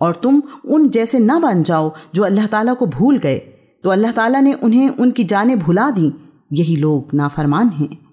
और तुम उन जैसे न बन जाओ जो अल्लाह ताला को भूल गए। तो अल्लाह ताला ने उन्हें उनकी जानें भुला दी। यही लोग नाफरमान हैं।